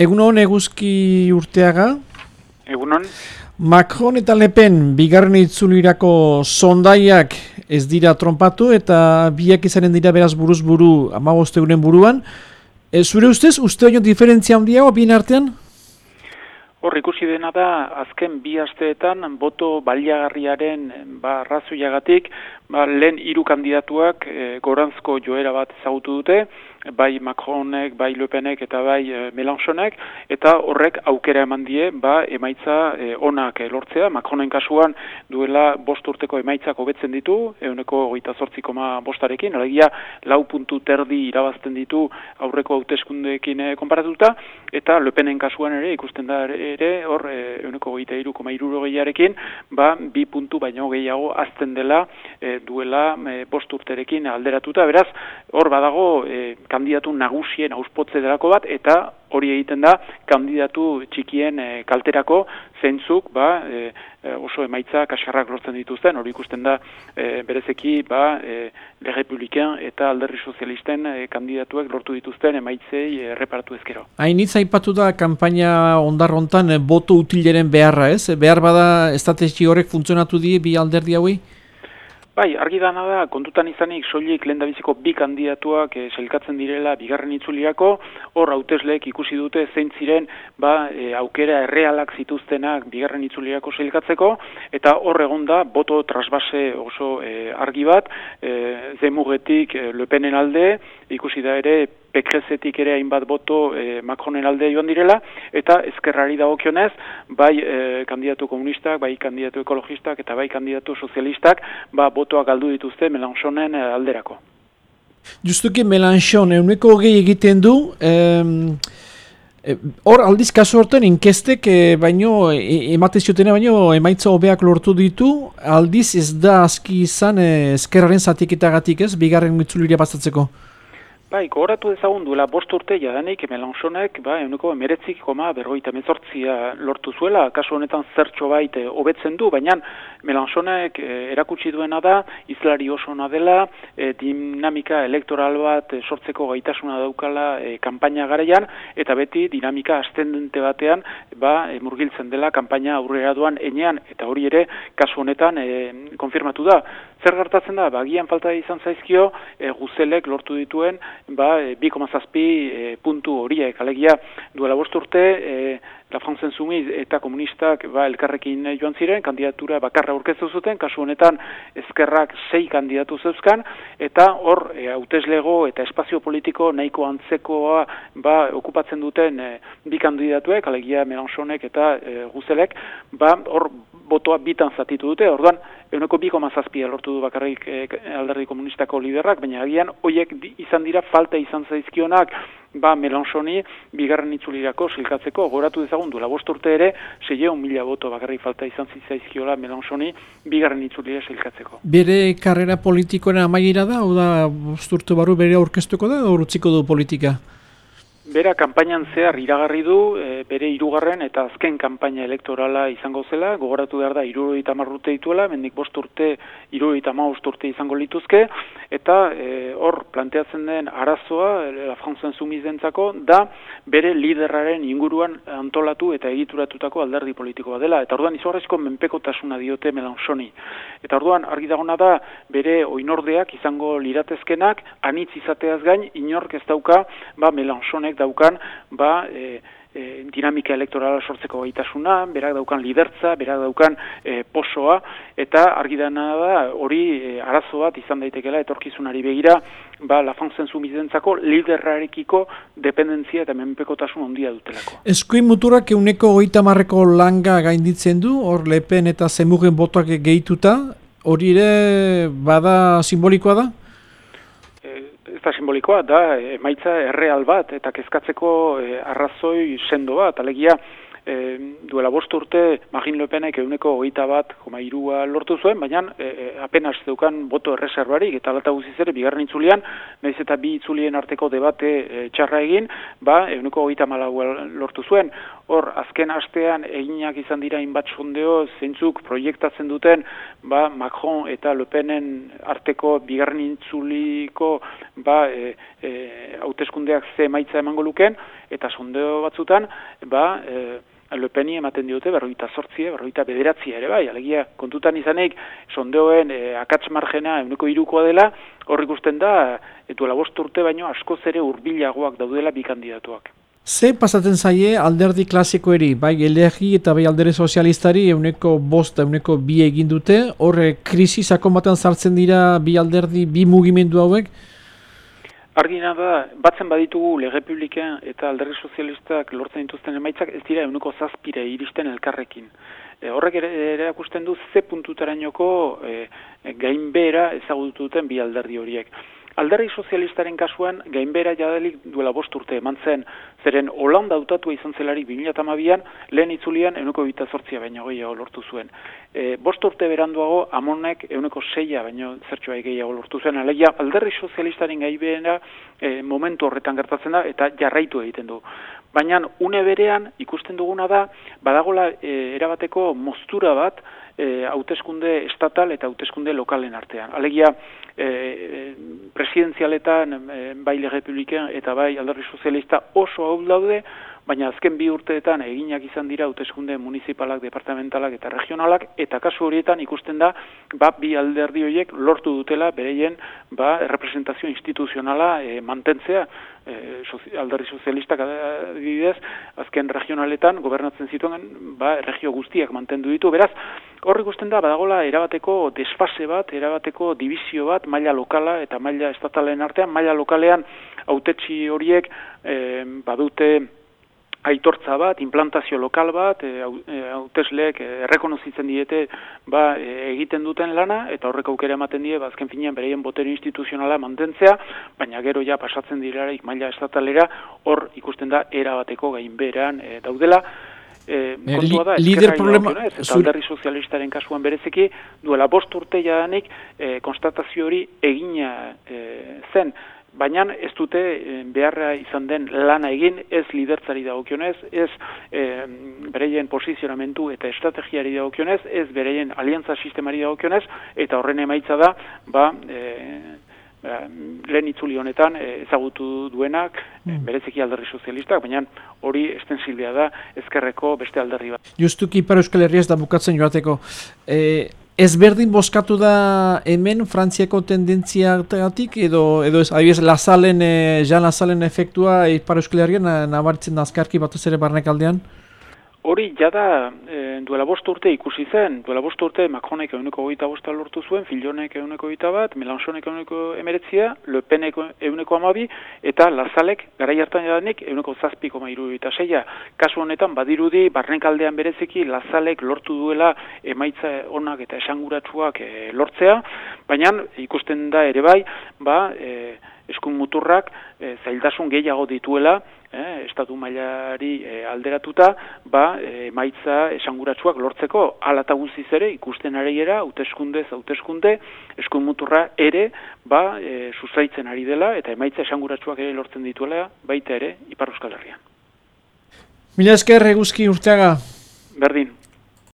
Egunon eguzki urteaga? Egunon. Macron eta Le Pen bigarren itzulirako sondaiak ez dira trompatu eta biak izanen dira beraz buruz buru amagoste buruan. E, zure ustez, uste baino diferentzia handiago bin artean? Hor ikusi dena da, azken bi asteetan, boto baliagarriaren ba, razuiagatik, ba, lehen hiru kandidatuak e, gorantzko joera bat ezagutu dute, bai Macronek, bai Le Penek eta bai e, Melanchonek, eta horrek aukera eman die, ba, emaitza e, onak e, lortzea. Macronen kasuan duela bost urteko emaitzak hobetzen ditu, euneko goita koma bostarekin, alegia lau puntu terdi irabazten ditu aurreko hauteskundeekin e, konparatuta, eta Le Penen kasuan ere, ikusten da ere, hor, euneko goita iru koma iruro gehiarekin, ba, bi puntu baino gehiago azten dela e, duela e, bost urterekin alderatuta. Beraz, hor badago, e, kandidatu nagusien auspotze delako bat, eta hori egiten da kandidatu txikien e, kalterako zeintzuk ba, e, oso emaitza kasarrak lortzen dituzten, hori ikusten da e, berezeki ba, e, Republikan eta Alderri Sozialisten e, kandidatuek lortu dituzten emaitzei e, reparatu ezkero. Hain hitz aipatu da kampaina ondarrontan boto utileren beharra ez? Behar bada estategi horrek funtzionatu die bi alderdi hauei? Bai, argi dana da, kontutan izanik soilik lendabiziko bi kandidatuak e, sailkatzen direla bigarren itzuliako, hor hautesleek ikusi dute zein ziren ba, e, aukera errealak zituztenak bigarren itzuliako sailkatzeko, eta hor egon da, boto trasbase oso e, argi bat, e, zemugetik e, lepenen alde, ikusi da ere pekrezetik ere hainbat boto e, Macronen alde joan direla, eta ezkerrari dagokionez, bai e, kandidatu komunistak, bai kandidatu ekologistak, eta bai kandidatu sozialistak, ba, botoak galdu dituzte Melanchonen e, alderako. Justuki Melanchon, euneko hogei egiten du, Hor, e, aldiz kasu horten, inkestek e, baino, e, emate ziotena baino, emaitza hobeak lortu ditu, aldiz ez da aski izan e, eskerraren zatiketagatik ez, bigarren mitzuliria pasatzeko. Bai, gogoratu ezagun duela bost urte jadanik Melanchonek, ba, eguneko emeretzik koma berroita mezortzia lortu zuela, kasu honetan zertxo baite hobetzen du, baina Melanchonek eh, erakutsi duena da, izlari oso dela, eh, dinamika elektoral bat eh, sortzeko gaitasuna daukala eh, kampaina garaian, eta beti dinamika astendente batean ba, eh, murgiltzen dela kampaina aurrera duan enean, eta hori ere kasu honetan eh, konfirmatu da. Zer gertatzen da, bagian falta izan zaizkio, e, guzelek lortu dituen, ba, e, bi komazazpi e, puntu horiek, alegia duela bost urte, e, La France Ensumiz eta komunistak ba, elkarrekin joan ziren, kandidatura bakarra aurkeztu zuten, kasu honetan ezkerrak sei kandidatu zeuzkan, eta hor, e, hauteslego eta espazio politiko nahiko antzekoa ba, okupatzen duten e, bi kandidatuek, alegia Melanchonek eta e, Guzelek, ba, hor botoa bitan zatitu dute, orduan, euneko biko mazazpia lortu du bakarrik e, alderdi komunistako liderrak, baina agian hoiek izan dira falta izan zaizkionak ba Melanchoni bigarren itzulirako silkatzeko goratu dezagun duela bost urte ere 600 mila boto bakarrik falta izan zaizkiola Melanchoni bigarren itzulira silkatzeko. Bere karrera politikoen amaiera da, o da bost urte baru bere aurkeztuko da, o utziko du politika? Bera kanpainan zehar iragarri du e, bere hirugarren eta azken kanpaina elektorala izango zela, gogoratu behar da iruroita marrute dituela, mendik bost urte, iruroita urte izango lituzke, eta e, hor planteatzen den arazoa, e, la franzen sumizentzako, da bere liderraren inguruan antolatu eta egituratutako alderdi politikoa dela, eta orduan izugarrezko menpekotasuna diote Melanchoni. Eta orduan argi dagona da bere oinordeak izango liratezkenak, anitz izateaz gain, inork ez dauka, ba Melanchonek daukan ba, e, e, dinamika elektorala sortzeko gaitasuna, berak daukan lidertza, berak daukan e, posoa, eta argi da hori e, arazo bat izan daitekela etorkizunari begira, ba, la fanzen zumizentzako liderrarekiko dependentzia eta menpekotasun ondia dutelako. Eskuin muturak euneko goita marreko langa gainditzen du, hor lepen eta zemugen botoak gehituta, hori ere bada simbolikoa da? Ez simbolikoa, da emaitza erreal bat, eta kezkatzeko e, arrazoi sendo bat, alegia, e, duela bost urte Magin Lepenek euneko hogeita bat koma irua lortu zuen, baina e, e, apenas zeukan boto erreserbarik eta alata guziz ere bigarren itzulian, nahiz eta bi itzulien arteko debate e, txarra egin, ba, euneko hogeita malau lortu zuen. Hor, azken astean eginak izan dira inbat sondeo, zeintzuk proiektatzen duten, ba, Macron eta Lepenen arteko bigarren itzuliko ba, e, e, hauteskundeak ze maitza emango luken, eta sondeo batzutan, ba, e, Lepeni ematen diote berroita sortzie, berroita bederatzia ere bai, alegia kontutan izanek sondeoen e, akatz margena euneko irukoa dela, hor ikusten da, etuela bost urte baino askoz ere urbilagoak daudela bi kandidatuak. Ze pasatzen zaie alderdi klasikoeri, bai elegi eta bai aldere sozialistari euneko bost euneko bi egin dute, horre krisi sakon batean sartzen dira bi alderdi, bi mugimendu hauek? Argina da, batzen baditugu legepubliken eta alderri sozialistak lortzen dituzten emaitzak ez dira euneko zazpire iristen elkarrekin. E, horrek erakusten du ze puntutarainoko e, gainbera ezagutu duten bi alderdi horiek. Alderri sozialistaren kasuan, gainbera jadelik duela bost urte eman zen, zeren Holanda hautatu izan zelari 2008an, lehen itzulian euneko bita sortzia baino gehiago lortu zuen. E, bost urte beranduago, amonek euneko seia baino zertxoa gehiago lortu zuen. Alegia, alderri sozialistaren gainbera e, momentu horretan gertatzen da eta jarraitu egiten du. Baina, une berean, ikusten duguna da, badagola e, erabateko moztura bat, e, hauteskunde estatal eta hauteskunde lokalen artean. Alegia, e, e, presidenzialetan bai republiken eta bai alderri sozialista oso hau daude, baina azken bi urteetan eginak izan dira hauteskunde municipalak, departamentalak eta regionalak, eta kasu horietan ikusten da, ba, bi alderdi horiek lortu dutela bereien ba, representazio instituzionala e, mantentzea, e, sozi, alderdi sozialistak adibidez, azken regionaletan gobernatzen zituen, ba, regio guztiak mantendu ditu, beraz, Hor ikusten da, badagola, erabateko desfase bat, erabateko dibizio bat, maila lokala eta maila estatalen artean, maila lokalean autetxi horiek e, badute aitortza bat, implantazio lokal bat, e, hautesleek e, errekonozitzen diete ba, e, egiten duten lana, eta horrek aukera ematen die, bazken ba, finean bereien botere instituzionala mantentzea, baina gero ja pasatzen diraraik maila estatalera, hor ikusten da erabateko gainberan e, daudela, E, kontua da, lider problema eta alderri sozialistaren kasuan berezeki duela bost urte jadanik e, konstatazio hori egina e, zen. Baina ez dute eh, beharra izan den lana egin, ez lidertzari dagokionez, ez e, bereien posizionamentu eta estrategiari dagokionez, ez bereien aliantza sistemari dagokionez, eta horren emaitza da, ba, e, lehen itzuli honetan ezagutu duenak, mm. berezeki alderri sozialistak, baina hori estensilbea da ezkerreko beste alderri bat. Justuki Ipar Euskal Herriaz da bukatzen joateko, e, Ezberdin boskatu da hemen Frantziako tendentziagatik edo edo ez adibidez Lazalen eh, Jean Lazalen efektua Ipar Euskal Herrian nabaritzen da azkarki batez ere barnekaldean? Hori, jada, e, duela bost urte ikusi zen, duela bost urte Macronek eguneko goita bosta lortu zuen, Filonek eguneko goita bat, Melanchonek eguneko emeretzia, Le Penek eguneko amabi, eta Lazalek, gara jartan jadanik, eguneko zazpiko mairu eta seia. Kasu honetan, badirudi, barnekaldean berezeki, Lazalek lortu duela emaitza onak eta esanguratsuak e, lortzea, baina ikusten da ere bai, ba, e, eskun muturrak e, zailtasun gehiago dituela, eh, estatu mailari eh, alderatuta, ba, e, maitza esanguratsuak lortzeko, alata guziz ere, ikusten areiera, hauteskunde hauteskunde, eskun muturra ere, ba, e, susaitzen ari dela, eta emaitza esanguratsuak ere lortzen dituela, baita ere, Ipar Euskal Herrian. Mila esker, eguzki urteaga. Berdin.